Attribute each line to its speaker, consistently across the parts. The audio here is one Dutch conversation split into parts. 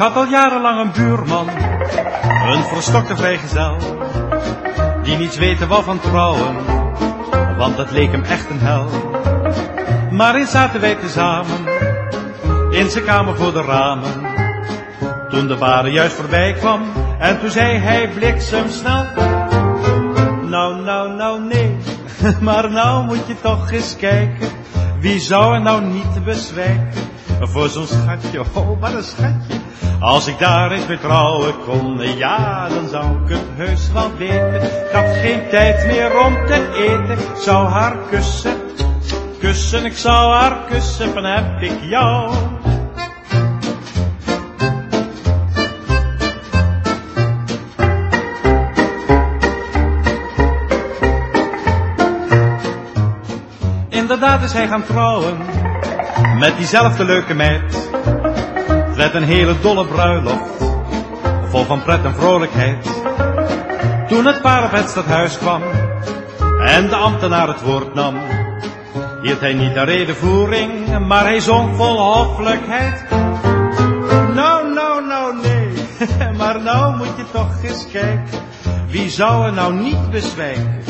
Speaker 1: een buurman, een verstokte vrijgezel, die niets weten wou van trouwen, want dat leek hem echt een hel. Maar eens zaten wij tezamen, in zijn kamer voor de ramen, toen de ware juist voorbij kwam, en toen zei hij bliksemsnel, nou, nou, nou, nee, maar nou moet je toch eens kijken, wie zou er nou niet bezwijken, voor zo'n schatje, oh, wat een schatje. Als ik daar eens mee trouwen kon, ja, dan zou ik het heus wel weten. Ik had geen tijd meer om te eten, ik zou haar kussen, kussen, ik zou haar kussen, van heb ik jou. Inderdaad is hij gaan trouwen, met diezelfde leuke meid. Met een hele dolle bruiloft, vol van pret en vrolijkheid. Toen het paar op het stadhuis kwam, en de ambtenaar het woord nam, hield hij niet de redenvoering, maar hij zong vol hoffelijkheid. Nou, nou, nou, nee, maar nou moet je toch eens kijken, wie zou er nou niet bezwijken,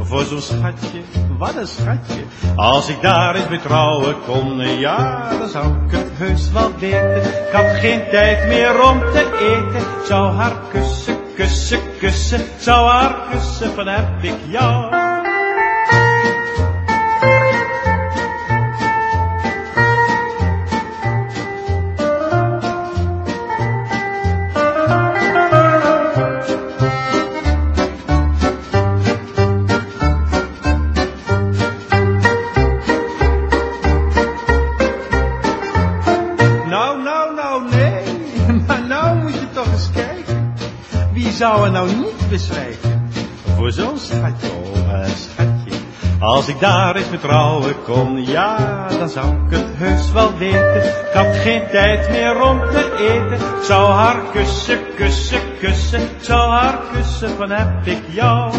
Speaker 1: voor zo'n schatje, wat een schatje. Als ik daar eens mee trouwen kon, ja, dan zou ik het heus wel weten. Ik had geen tijd meer om te eten, zou haar kussen, kussen, kussen, zou haar kussen, van heb ik jou. Wie zou er nou niet bezwijken voor zo'n schatje, oh, schatje. Als ik daar eens met trouwen kon, ja, dan zou ik het heus wel weten. Ik had geen tijd meer om te eten. Ik zou haar kussen, kussen, kussen. Ik zou haar kussen, van heb ik jou.